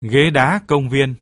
Ghế đá công viên.